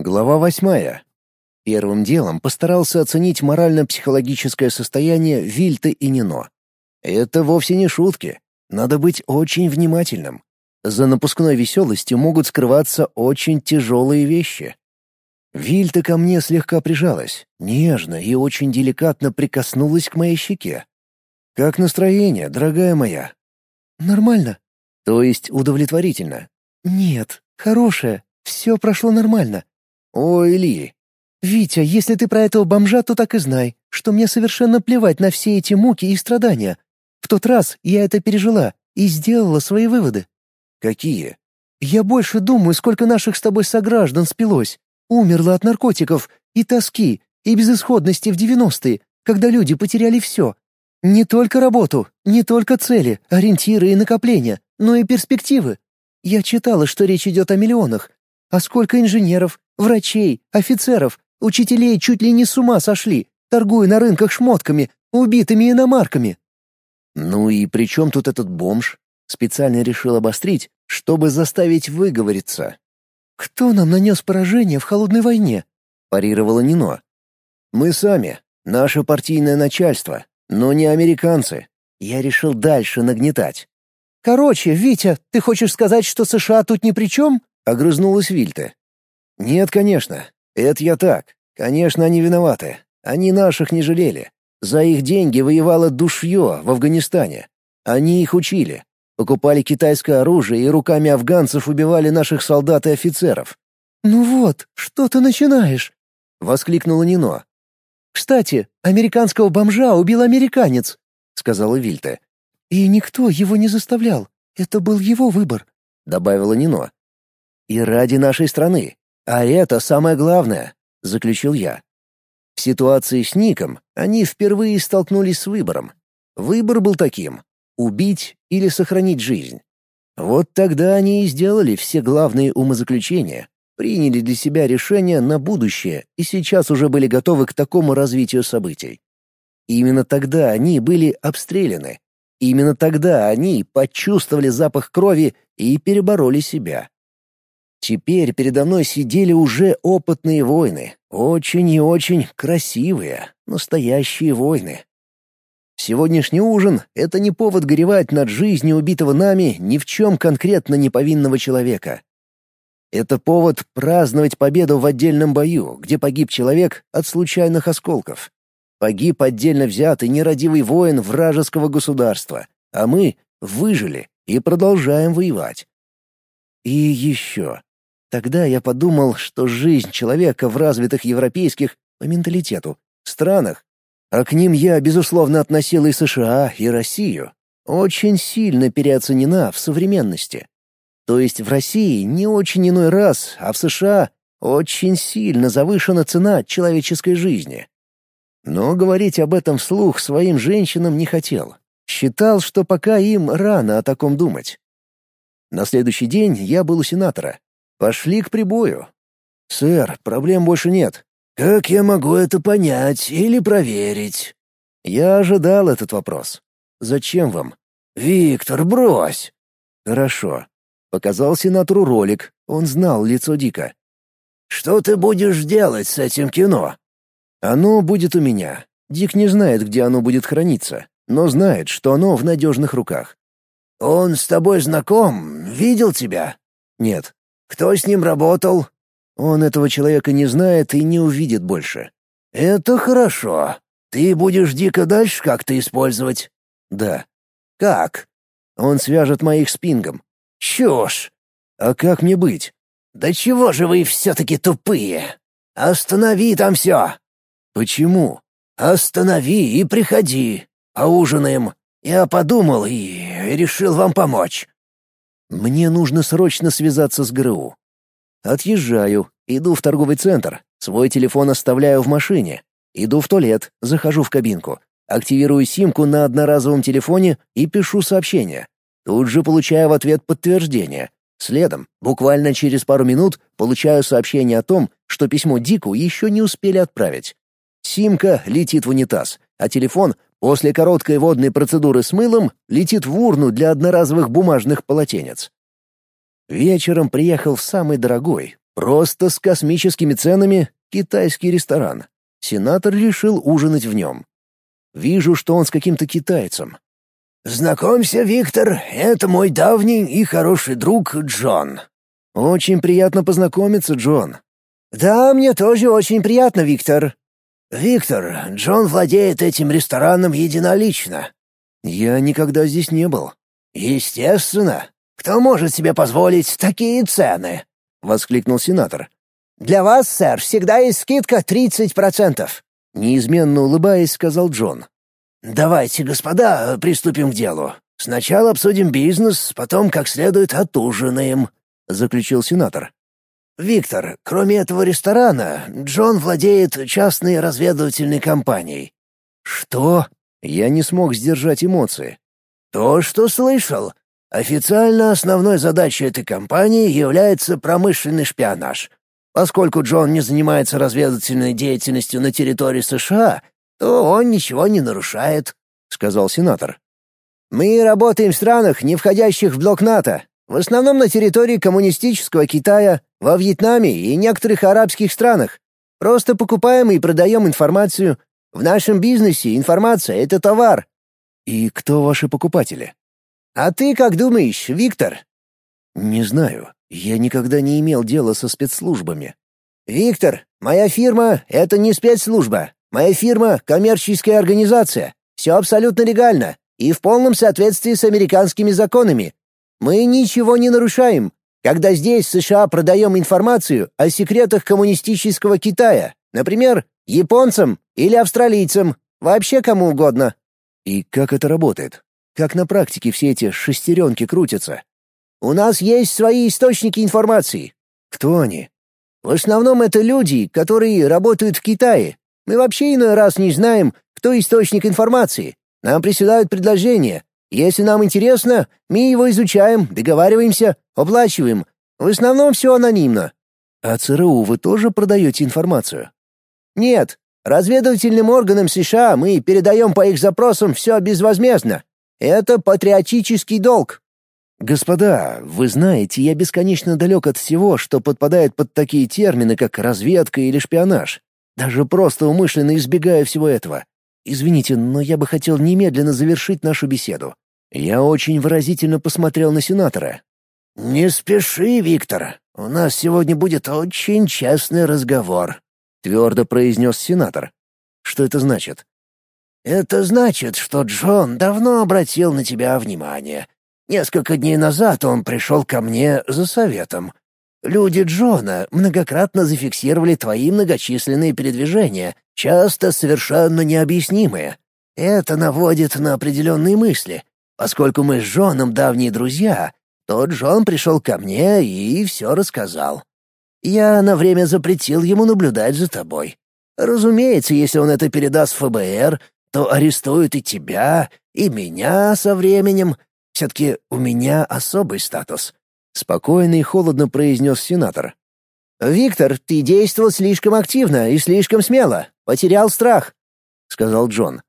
Глава восьмая. Первым делом постарался оценить морально-психологическое состояние Вильты и Нино. Это вовсе не шутки. Надо быть очень внимательным. За напускной веселостью могут скрываться очень тяжелые вещи. Вильта ко мне слегка прижалась, нежно и очень деликатно прикоснулась к моей щеке. «Как настроение, дорогая моя?» «Нормально». «То есть удовлетворительно?» «Нет, хорошее. Все прошло нормально». «Ой, Ли, «Витя, если ты про этого бомжа, то так и знай, что мне совершенно плевать на все эти муки и страдания. В тот раз я это пережила и сделала свои выводы». «Какие?» «Я больше думаю, сколько наших с тобой сограждан спилось, умерло от наркотиков и тоски, и безысходности в девяностые, когда люди потеряли все. Не только работу, не только цели, ориентиры и накопления, но и перспективы. Я читала, что речь идет о миллионах. А сколько инженеров, врачей, офицеров, Учителей чуть ли не с ума сошли, торгуя на рынках шмотками, убитыми иномарками. Ну и при чем тут этот бомж? Специально решил обострить, чтобы заставить выговориться. «Кто нам нанес поражение в холодной войне?» — парировала Нино. «Мы сами, наше партийное начальство, но не американцы. Я решил дальше нагнетать». «Короче, Витя, ты хочешь сказать, что США тут ни при чем?» — огрызнулась Вильте. «Нет, конечно. Это я так. Конечно, они виноваты. Они наших не жалели. За их деньги воевало душье в Афганистане. Они их учили. Покупали китайское оружие и руками афганцев убивали наших солдат и офицеров. «Ну вот, что ты начинаешь?» — воскликнула Нино. «Кстати, американского бомжа убил американец», — сказала Вильте. «И никто его не заставлял. Это был его выбор», — добавила Нино. «И ради нашей страны. А это самое главное, заключил я. В ситуации с Ником они впервые столкнулись с выбором. Выбор был таким: убить или сохранить жизнь. Вот тогда они и сделали все главные умозаключения, приняли для себя решение на будущее и сейчас уже были готовы к такому развитию событий. Именно тогда они были обстреляны. Именно тогда они почувствовали запах крови и перебороли себя. Теперь передо мной сидели уже опытные воины, очень и очень красивые, настоящие воины. Сегодняшний ужин — это не повод горевать над жизнью убитого нами ни в чем конкретно неповинного человека. Это повод праздновать победу в отдельном бою, где погиб человек от случайных осколков. Погиб отдельно взятый нерадивый воин вражеского государства, а мы выжили и продолжаем воевать. И еще. Тогда я подумал, что жизнь человека в развитых европейских, по менталитету, странах, а к ним я, безусловно, относил и США, и Россию, очень сильно переоценена в современности. То есть в России не очень иной раз, а в США очень сильно завышена цена человеческой жизни. Но говорить об этом вслух своим женщинам не хотел. Считал, что пока им рано о таком думать. На следующий день я был у сенатора, Пошли к прибою. «Сэр, проблем больше нет». «Как я могу это понять или проверить?» Я ожидал этот вопрос. «Зачем вам?» «Виктор, брось!» «Хорошо». Показал сенатору ролик, он знал лицо Дика. «Что ты будешь делать с этим кино?» «Оно будет у меня. Дик не знает, где оно будет храниться, но знает, что оно в надежных руках». «Он с тобой знаком? Видел тебя?» «Нет». Кто с ним работал? Он этого человека не знает и не увидит больше. Это хорошо. Ты будешь дико дальше как-то использовать? Да. Как? Он свяжет моих с пингом. Чушь. А как мне быть? Да чего же вы все-таки тупые? Останови там все. Почему? Останови и приходи. Поужинаем. Я подумал и решил вам помочь. Мне нужно срочно связаться с ГРУ. Отъезжаю, иду в торговый центр, свой телефон оставляю в машине. Иду в туалет, захожу в кабинку, активирую симку на одноразовом телефоне и пишу сообщение. Тут же получаю в ответ подтверждение. Следом, буквально через пару минут, получаю сообщение о том, что письмо Дику еще не успели отправить. Симка летит в унитаз, а телефон После короткой водной процедуры с мылом летит в урну для одноразовых бумажных полотенец. Вечером приехал в самый дорогой, Просто с космическими ценами китайский ресторан. Сенатор решил ужинать в нем. Вижу, что он с каким-то китайцем. «Знакомься, Виктор, это мой давний и хороший друг Джон». «Очень приятно познакомиться, Джон». «Да, мне тоже очень приятно, Виктор». «Виктор, Джон владеет этим рестораном единолично». «Я никогда здесь не был». «Естественно. Кто может себе позволить такие цены?» — воскликнул сенатор. «Для вас, сэр, всегда есть скидка 30%. Неизменно улыбаясь, сказал Джон. «Давайте, господа, приступим к делу. Сначала обсудим бизнес, потом как следует отужинаем», — заключил сенатор. «Виктор, кроме этого ресторана, Джон владеет частной разведывательной компанией». «Что?» Я не смог сдержать эмоции. «То, что слышал. Официально основной задачей этой компании является промышленный шпионаж. Поскольку Джон не занимается разведывательной деятельностью на территории США, то он ничего не нарушает», — сказал сенатор. «Мы работаем в странах, не входящих в блок НАТО, в основном на территории коммунистического Китая, во Вьетнаме и некоторых арабских странах. Просто покупаем и продаем информацию. В нашем бизнесе информация — это товар». «И кто ваши покупатели?» «А ты как думаешь, Виктор?» «Не знаю. Я никогда не имел дела со спецслужбами. Виктор, моя фирма — это не спецслужба. Моя фирма — коммерческая организация. Все абсолютно легально и в полном соответствии с американскими законами. Мы ничего не нарушаем, когда здесь, в США, продаем информацию о секретах коммунистического Китая, например, японцам или австралийцам, вообще кому угодно. И как это работает? Как на практике все эти шестеренки крутятся? У нас есть свои источники информации. Кто они? В основном это люди, которые работают в Китае. Мы вообще иной раз не знаем, кто источник информации. Нам присылают предложения. Если нам интересно, мы его изучаем, договариваемся, оплачиваем. В основном все анонимно. А ЦРУ вы тоже продаете информацию? Нет. Разведывательным органам США мы передаем по их запросам все безвозмездно. Это патриотический долг. «Господа, вы знаете, я бесконечно далек от всего, что подпадает под такие термины, как разведка или шпионаж. Даже просто умышленно избегаю всего этого. Извините, но я бы хотел немедленно завершить нашу беседу. Я очень выразительно посмотрел на сенатора. «Не спеши, Виктор. У нас сегодня будет очень честный разговор», — твердо произнес сенатор. «Что это значит?» «Это значит, что Джон давно обратил на тебя внимание» Несколько дней назад он пришел ко мне за советом. Люди Джона многократно зафиксировали твои многочисленные передвижения, часто совершенно необъяснимые. Это наводит на определенные мысли. Поскольку мы с Джоном давние друзья, то Джон пришел ко мне и все рассказал. Я на время запретил ему наблюдать за тобой. Разумеется, если он это передаст ФБР, то арестуют и тебя, и меня со временем — все-таки у меня особый статус», — спокойно и холодно произнес сенатор. «Виктор, ты действовал слишком активно и слишком смело. Потерял страх», — сказал Джон.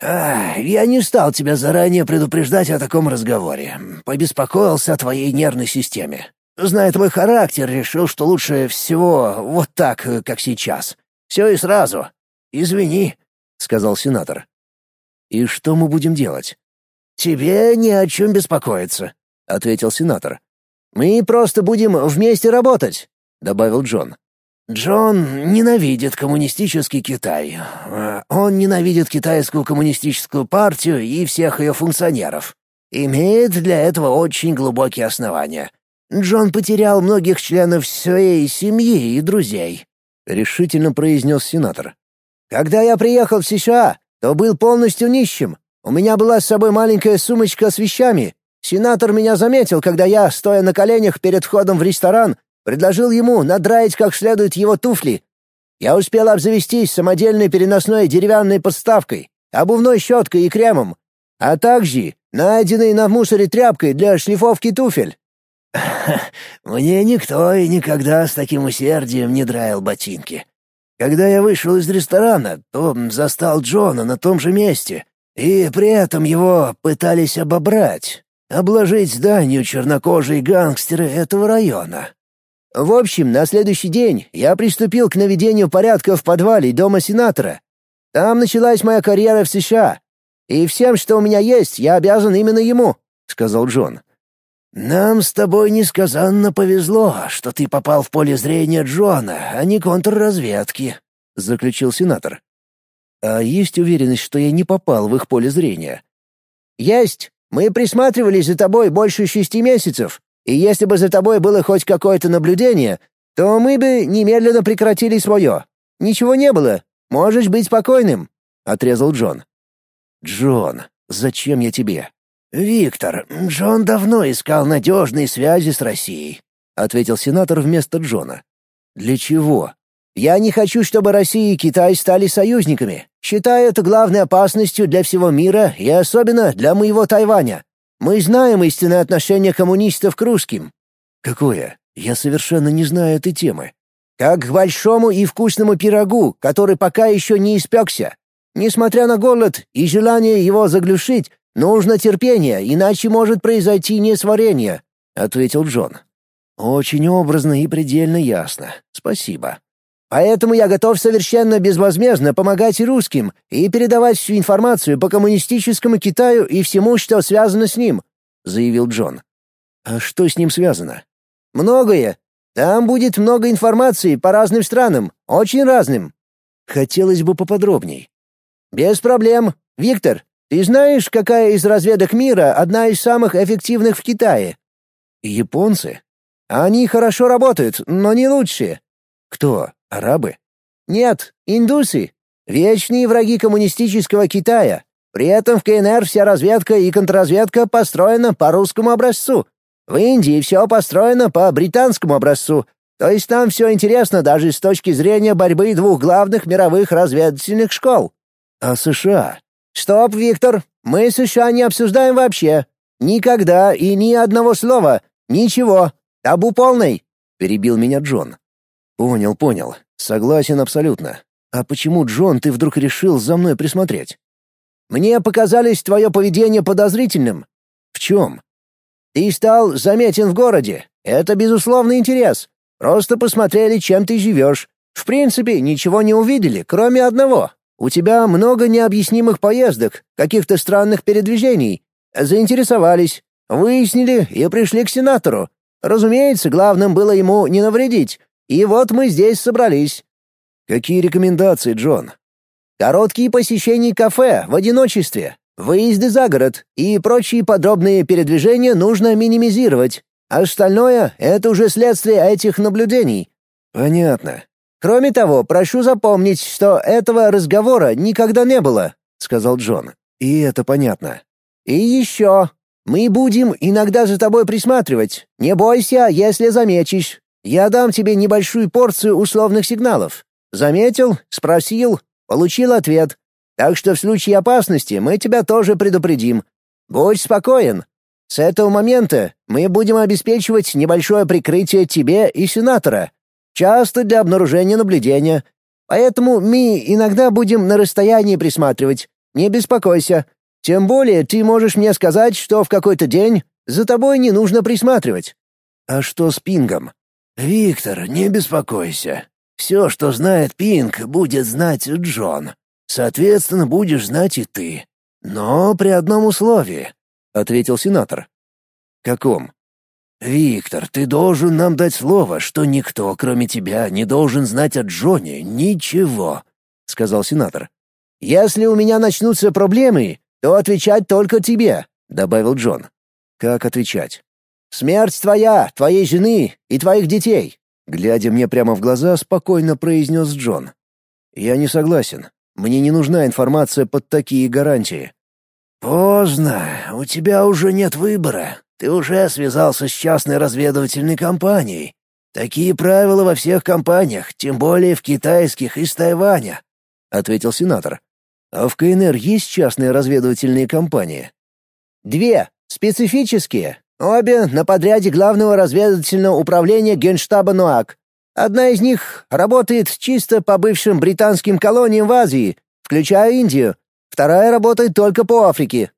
«А, я не стал тебя заранее предупреждать о таком разговоре. Побеспокоился о твоей нервной системе. Зная твой характер, решил, что лучше всего вот так, как сейчас. Все и сразу. Извини», — сказал сенатор. «И что мы будем делать?» «Тебе не о чем беспокоиться», — ответил сенатор. «Мы просто будем вместе работать», — добавил Джон. Джон ненавидит коммунистический Китай. Он ненавидит китайскую коммунистическую партию и всех ее функционеров. Имеет для этого очень глубокие основания. Джон потерял многих членов своей семьи и друзей», — решительно произнес сенатор. «Когда я приехал в США, то был полностью нищим. У меня была с собой маленькая сумочка с вещами. Сенатор меня заметил, когда я, стоя на коленях перед входом в ресторан, предложил ему надраить как следует его туфли. Я успел обзавестись самодельной переносной деревянной подставкой, обувной щеткой и кремом, а также найденной на мусоре тряпкой для шлифовки туфель. Мне никто и никогда с таким усердием не драил ботинки. Когда я вышел из ресторана, то застал Джона на том же месте, и при этом его пытались обобрать, обложить зданию чернокожие гангстеры этого района. В общем, на следующий день я приступил к наведению порядка в подвале дома сенатора. Там началась моя карьера в США. И всем, что у меня есть, я обязан именно ему», — сказал Джон. «Нам с тобой несказанно повезло, что ты попал в поле зрения Джона, а не контрразведки», — заключил сенатор. «А есть уверенность, что я не попал в их поле зрения?» «Есть. Мы присматривались за тобой больше шести месяцев, и если бы за тобой было хоть какое-то наблюдение, то мы бы немедленно прекратили свое. Ничего не было. Можешь быть спокойным», — отрезал Джон. «Джон, зачем я тебе?» «Виктор, Джон давно искал надежные связи с Россией», — ответил сенатор вместо Джона. «Для чего?» «Я не хочу, чтобы Россия и Китай стали союзниками. Считаю это главной опасностью для всего мира и особенно для моего Тайваня. Мы знаем истинное отношение коммунистов к русским». «Какое? Я совершенно не знаю этой темы». «Как к большому и вкусному пирогу, который пока еще не испекся. Несмотря на голод и желание его заглушить, нужно терпение, иначе может произойти несварение», — ответил Джон. «Очень образно и предельно ясно. Спасибо». «Поэтому я готов совершенно безвозмездно помогать русским и передавать всю информацию по коммунистическому Китаю и всему, что связано с ним», — заявил Джон. «А что с ним связано?» «Многое. Там будет много информации по разным странам, очень разным». «Хотелось бы поподробней». «Без проблем. Виктор, ты знаешь, какая из разведок мира одна из самых эффективных в Китае?» «Японцы?» «Они хорошо работают, но не лучшие». «Кто? Арабы?» «Нет, индусы. Вечные враги коммунистического Китая. При этом в КНР вся разведка и контрразведка построена по русскому образцу. В Индии все построено по британскому образцу. То есть там все интересно даже с точки зрения борьбы двух главных мировых разведывательных школ. А США? Стоп, Виктор, мы США не обсуждаем вообще. Никогда и ни одного слова. Ничего. Табу полный. Перебил меня Джон. Понял, понял. Согласен абсолютно. А почему, Джон, ты вдруг решил за мной присмотреть? Мне показалось твое поведение подозрительным. В чем? Ты стал заметен в городе. Это безусловный интерес. Просто посмотрели, чем ты живешь. В принципе, ничего не увидели, кроме одного. У тебя много необъяснимых поездок, каких-то странных передвижений. Заинтересовались, выяснили и пришли к сенатору. Разумеется, главным было ему не навредить. И вот мы здесь собрались. Какие рекомендации, Джон? Короткие посещения кафе в одиночестве, выезды за город и прочие подробные передвижения нужно минимизировать. Остальное — это уже следствие этих наблюдений. Понятно. Кроме того, прошу запомнить, что этого разговора никогда не было, сказал Джон. И это понятно. И еще. Мы будем иногда за тобой присматривать. Не бойся, если замечешь. Я дам тебе небольшую порцию условных сигналов. Заметил, спросил, получил ответ. Так что в случае опасности мы тебя тоже предупредим. Будь спокоен. С этого момента мы будем обеспечивать небольшое прикрытие тебе и сенатора, часто для обнаружения наблюдения. Поэтому мы иногда будем на расстоянии присматривать. Не беспокойся. Тем более ты можешь мне сказать, что в какой-то день за тобой не нужно присматривать. А что с пингом? Виктор, не беспокойся. Все, что знает Пинг, будет знать Джон. Соответственно, будешь знать и ты. Но при одном условии, ответил сенатор. Каком? «Виктор, ты должен нам дать слово, что никто, кроме тебя, не должен знать о Джоне ничего», — сказал сенатор. «Если у меня начнутся проблемы, то отвечать только тебе», — добавил Джон. «Как отвечать?» «Смерть твоя, твоей жены и твоих детей», — глядя мне прямо в глаза, спокойно произнес Джон. «Я не согласен. Мне не нужна информация под такие гарантии». «Поздно. У тебя уже нет выбора. Ты уже связался с частной разведывательной компанией. Такие правила во всех компаниях, тем более в китайских из Тайваня», — ответил сенатор. «А в КНР есть частные разведывательные компании?» «Две. Специфические. Обе на подряде Главного разведывательного управления Генштаба НУАК. Одна из них работает чисто по бывшим британским колониям в Азии, включая Индию. Вторая работает только по Африке».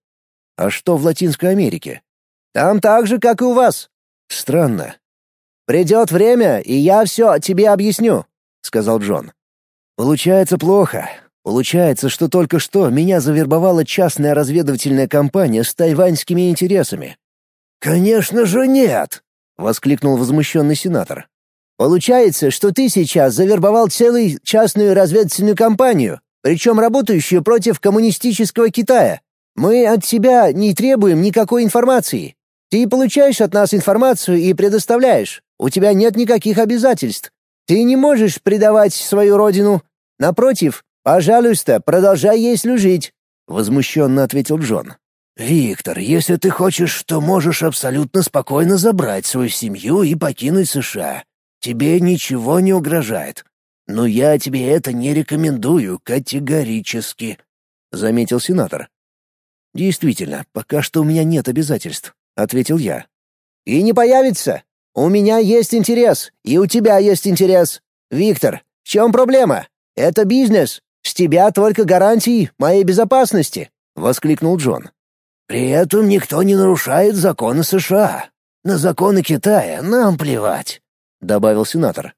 «А что в Латинской Америке?» Там так же, как и у вас. Странно. Придет время, и я все тебе объясню», — сказал Джон. «Получается плохо. Получается, что только что меня завербовала частная разведывательная компания с тайваньскими интересами». «Конечно же нет!» — воскликнул возмущенный сенатор. «Получается, что ты сейчас завербовал целую частную разведывательную компанию, причем работающую против коммунистического Китая. Мы от тебя не требуем никакой информации. Ты получаешь от нас информацию и предоставляешь. У тебя нет никаких обязательств. Ты не можешь предавать свою родину. Напротив, пожалуйста, продолжай ей служить», — возмущенно ответил Джон. «Виктор, если ты хочешь, то можешь абсолютно спокойно забрать свою семью и покинуть США. Тебе ничего не угрожает. Но я тебе это не рекомендую категорически», — заметил сенатор. «Действительно, пока что у меня нет обязательств», — ответил я. «И не появится. У меня есть интерес, и у тебя есть интерес. Виктор, в чем проблема? Это бизнес. С тебя только гарантии моей безопасности», — воскликнул Джон. «При этом никто не нарушает законы США. На законы Китая нам плевать», — добавил сенатор.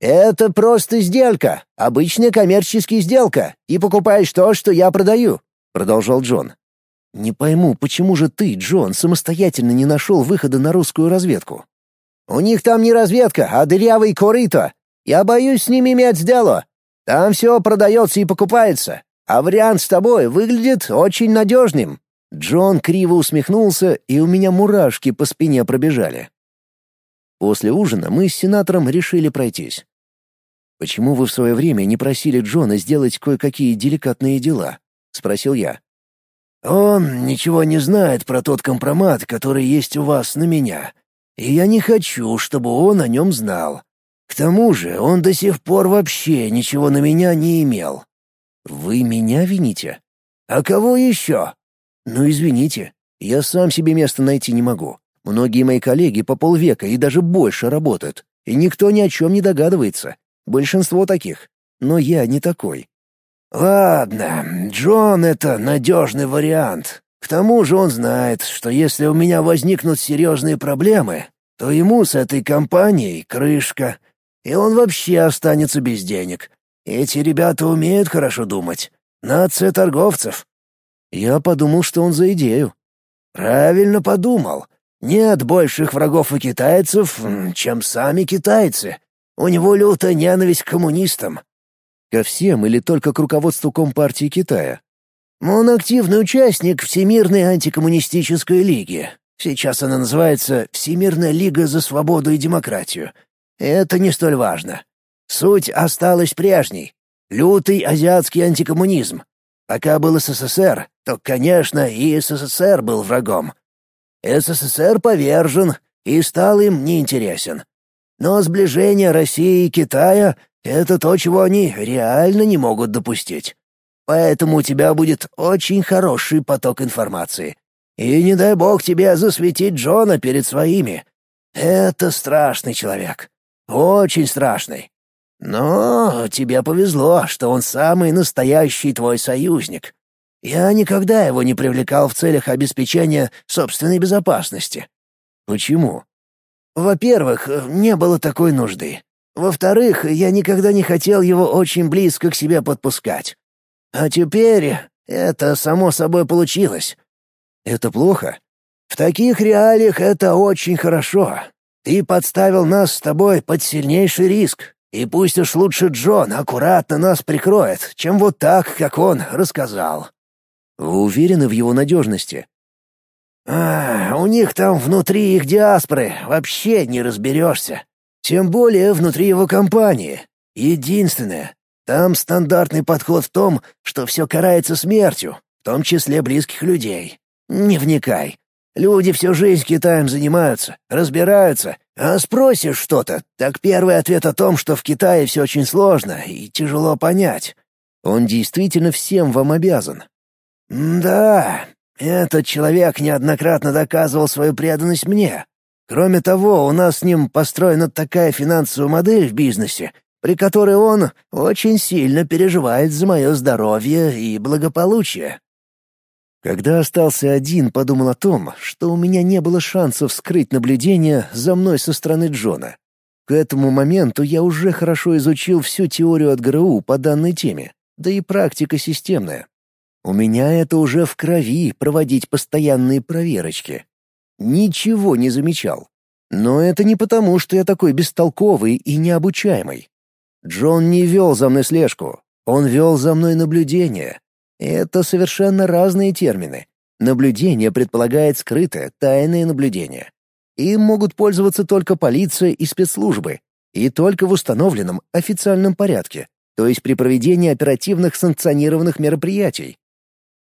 «Это просто сделка, обычная коммерческая сделка, и покупаешь то, что я продаю», — продолжал Джон. «Не пойму, почему же ты, Джон, самостоятельно не нашел выхода на русскую разведку?» «У них там не разведка, а дырявый корыто. Я боюсь с ними иметь дело. Там все продается и покупается, а вариант с тобой выглядит очень надежным». Джон криво усмехнулся, и у меня мурашки по спине пробежали. После ужина мы с сенатором решили пройтись. «Почему вы в свое время не просили Джона сделать кое-какие деликатные дела?» — спросил я. «Он ничего не знает про тот компромат, который есть у вас на меня, и я не хочу, чтобы он о нем знал. К тому же он до сих пор вообще ничего на меня не имел». «Вы меня вините?» «А кого еще?» «Ну, извините, я сам себе место найти не могу. Многие мои коллеги по полвека и даже больше работают, и никто ни о чем не догадывается. Большинство таких. Но я не такой. Ладно, Джон — это надежный вариант. К тому же он знает, что если у меня возникнут серьезные проблемы, то ему с этой компанией крышка, и он вообще останется без денег. Эти ребята умеют хорошо думать. Нация торговцев. Я подумал, что он за идею. Правильно подумал. Нет больших врагов у китайцев, чем сами китайцы. У него лютая ненависть к коммунистам. Ко всем или только к руководству Компартии Китая? Он активный участник Всемирной антикоммунистической лиги. Сейчас она называется Всемирная лига за свободу и демократию. Это не столь важно. Суть осталась прежней. Лютый азиатский антикоммунизм. Пока был СССР, то, конечно, и СССР был врагом. СССР повержен и стал им неинтересен. Но сближение России и Китая — это то, чего они реально не могут допустить. Поэтому у тебя будет очень хороший поток информации. И не дай бог тебе засветить Джона перед своими. Это страшный человек. Очень страшный. Но тебе повезло, что он самый настоящий твой союзник. Я никогда его не привлекал в целях обеспечения собственной безопасности. Почему? Во-первых, не было такой нужды. Во-вторых, я никогда не хотел его очень близко к себе подпускать. А теперь это само собой получилось. Это плохо? В таких реалиях это очень хорошо. Ты подставил нас с тобой под сильнейший риск, и пусть уж лучше Джон аккуратно нас прикроет, чем вот так, как он рассказал. Вы уверены в его надежности? А, у них там внутри их диаспоры вообще не разберешься. Тем более внутри его компании. Единственное, там стандартный подход в том, что все карается смертью, в том числе близких людей. Не вникай. Люди всю жизнь Китаем занимаются, разбираются, а спросишь что-то, так первый ответ о том, что в Китае все очень сложно и тяжело понять. Он действительно всем вам обязан. Да, этот человек неоднократно доказывал свою преданность мне. Кроме того, у нас с ним построена такая финансовая модель в бизнесе, при которой он очень сильно переживает за мое здоровье и благополучие. Когда остался один, подумал о том, что у меня не было шансов скрыть наблюдение за мной со стороны Джона. К этому моменту я уже хорошо изучил всю теорию от ГРУ по данной теме, да и практика системная. У меня это уже в крови проводить постоянные проверочки. Ничего не замечал. Но это не потому, что я такой бестолковый и необучаемый. Джон не вел за мной слежку, он вел за мной наблюдение. Это совершенно разные термины. Наблюдение предполагает скрытое, тайное наблюдение. Им могут пользоваться только полиция и спецслужбы, и только в установленном официальном порядке, то есть при проведении оперативных санкционированных мероприятий.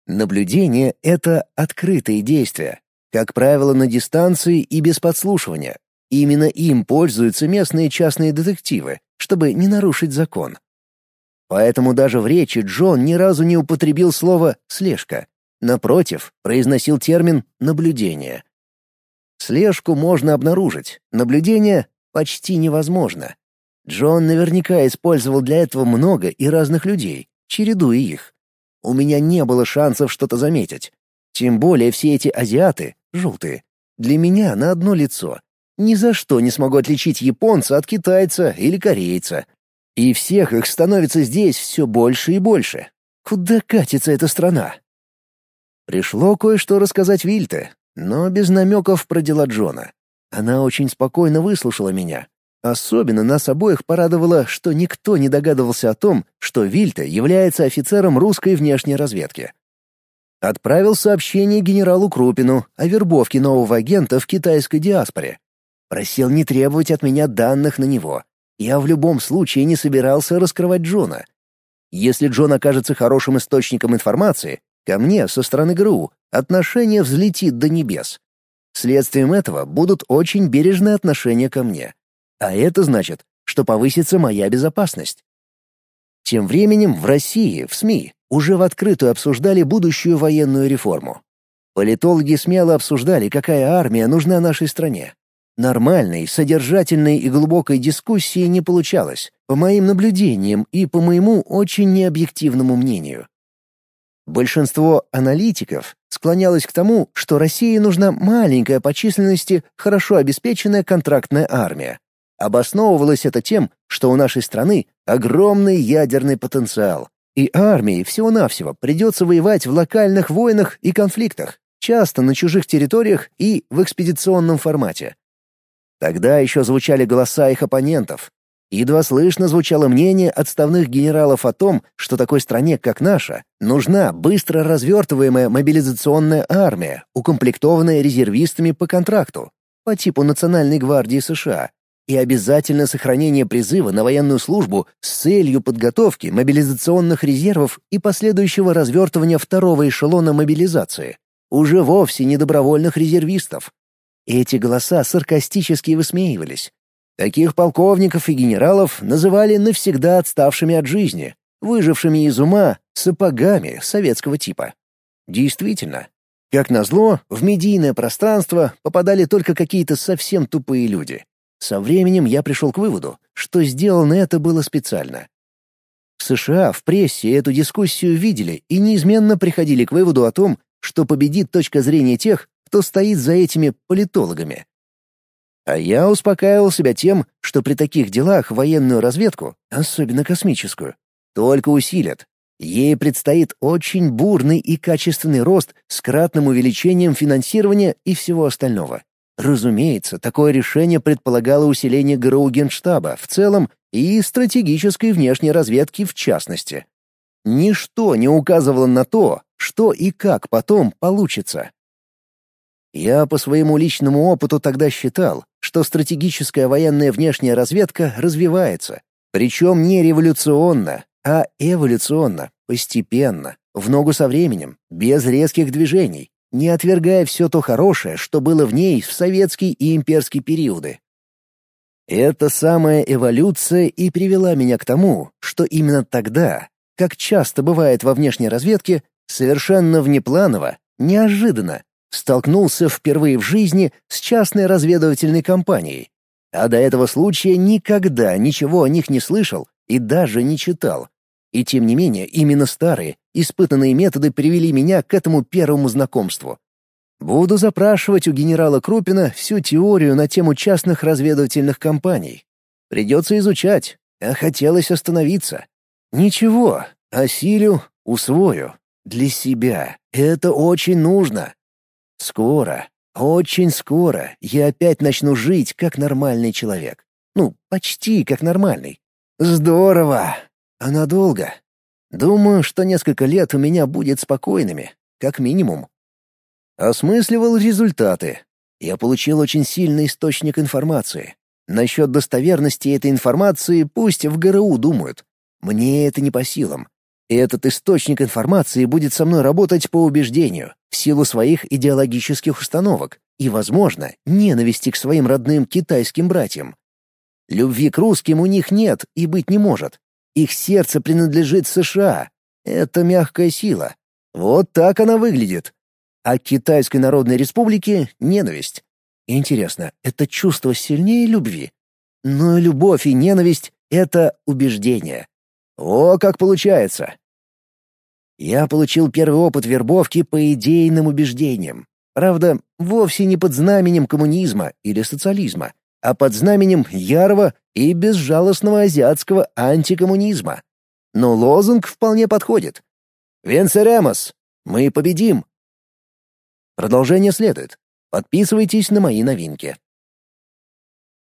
Наблюдение — это открытые действия, как правило, на дистанции и без подслушивания. Именно им пользуются местные частные детективы, чтобы не нарушить закон. Поэтому даже в речи Джон ни разу не употребил слово «слежка». Напротив, произносил термин «наблюдение». Слежку можно обнаружить, наблюдение почти невозможно. Джон наверняка использовал для этого много и разных людей, чередуя их. У меня не было шансов что-то заметить. Тем более все эти азиаты, желтые, для меня на одно лицо. Ни за что не смогу отличить японца от китайца или корейца. И всех их становится здесь все больше и больше. Куда катится эта страна? Пришло кое-что рассказать Вильте, но без намеков про дела Джона. Она очень спокойно выслушала меня. Особенно нас обоих порадовало, что никто не догадывался о том, что Вильте является офицером русской внешней разведки. Отправил сообщение генералу Крупину о вербовке нового агента в китайской диаспоре. Просил не требовать от меня данных на него, я в любом случае не собирался раскрывать Джона. Если Джон окажется хорошим источником информации, ко мне со стороны ГРУ отношение взлетит до небес. Следствием этого будут очень бережные отношения ко мне. А это значит, что повысится моя безопасность. Тем временем в России, в СМИ, уже в открытую обсуждали будущую военную реформу. Политологи смело обсуждали, какая армия нужна нашей стране. Нормальной, содержательной и глубокой дискуссии не получалось, по моим наблюдениям и по моему очень необъективному мнению. Большинство аналитиков склонялось к тому, что России нужна маленькая по численности, хорошо обеспеченная контрактная армия. Обосновывалось это тем, что у нашей страны огромный ядерный потенциал, и армии всего-навсего придется воевать в локальных войнах и конфликтах, часто на чужих территориях и в экспедиционном формате. Тогда еще звучали голоса их оппонентов. Едва слышно звучало мнение отставных генералов о том, что такой стране, как наша, нужна быстро развертываемая мобилизационная армия, укомплектованная резервистами по контракту, по типу Национальной гвардии США, и обязательно сохранение призыва на военную службу с целью подготовки мобилизационных резервов и последующего развертывания второго эшелона мобилизации, уже вовсе не добровольных резервистов, эти голоса саркастически высмеивались. Таких полковников и генералов называли навсегда отставшими от жизни, выжившими из ума сапогами советского типа. Действительно, как назло, в медийное пространство попадали только какие-то совсем тупые люди. Со временем я пришел к выводу, что сделано это было специально. В США в прессе эту дискуссию видели и неизменно приходили к выводу о том, что победит точка зрения тех, кто стоит за этими политологами. А я успокаивал себя тем, что при таких делах военную разведку, особенно космическую, только усилят. Ей предстоит очень бурный и качественный рост с кратным увеличением финансирования и всего остального. Разумеется, такое решение предполагало усиление ГРУ Генштаба в целом и стратегической внешней разведки в частности. Ничто не указывало на то, что и как потом получится. Я по своему личному опыту тогда считал, что стратегическая военная внешняя разведка развивается, причем не революционно, а эволюционно, постепенно, в ногу со временем, без резких движений, не отвергая все то хорошее, что было в ней в советский и имперский периоды. Эта самая эволюция и привела меня к тому, что именно тогда, как часто бывает во внешней разведке, совершенно внепланово, неожиданно, столкнулся впервые в жизни с частной разведывательной компанией, а до этого случая никогда ничего о них не слышал и даже не читал. И тем не менее, именно старые, испытанные методы привели меня к этому первому знакомству. Буду запрашивать у генерала Крупина всю теорию на тему частных разведывательных компаний. Придется изучать, а хотелось остановиться. Ничего, осилю, усвою. Для себя. Это очень нужно. Скоро, очень скоро я опять начну жить как нормальный человек. Ну, почти как нормальный. Здорово! А надолго? Думаю, что несколько лет у меня будет спокойными, как минимум. Осмысливал результаты. Я получил очень сильный источник информации. Насчет достоверности этой информации пусть в ГРУ думают. Мне это не по силам. Этот источник информации будет со мной работать по убеждению, в силу своих идеологических установок и, возможно, ненависти к своим родным китайским братьям. Любви к русским у них нет и быть не может. Их сердце принадлежит США. Это мягкая сила. Вот так она выглядит. А к Китайской Народной Республике — ненависть. Интересно, это чувство сильнее любви? Но любовь и ненависть — это убеждение. О, как получается! Я получил первый опыт вербовки по идейным убеждениям. Правда, вовсе не под знаменем коммунизма или социализма, а под знаменем ярого и безжалостного азиатского антикоммунизма. Но лозунг вполне подходит. «Венцеремос! Мы победим!» Продолжение следует. Подписывайтесь на мои новинки.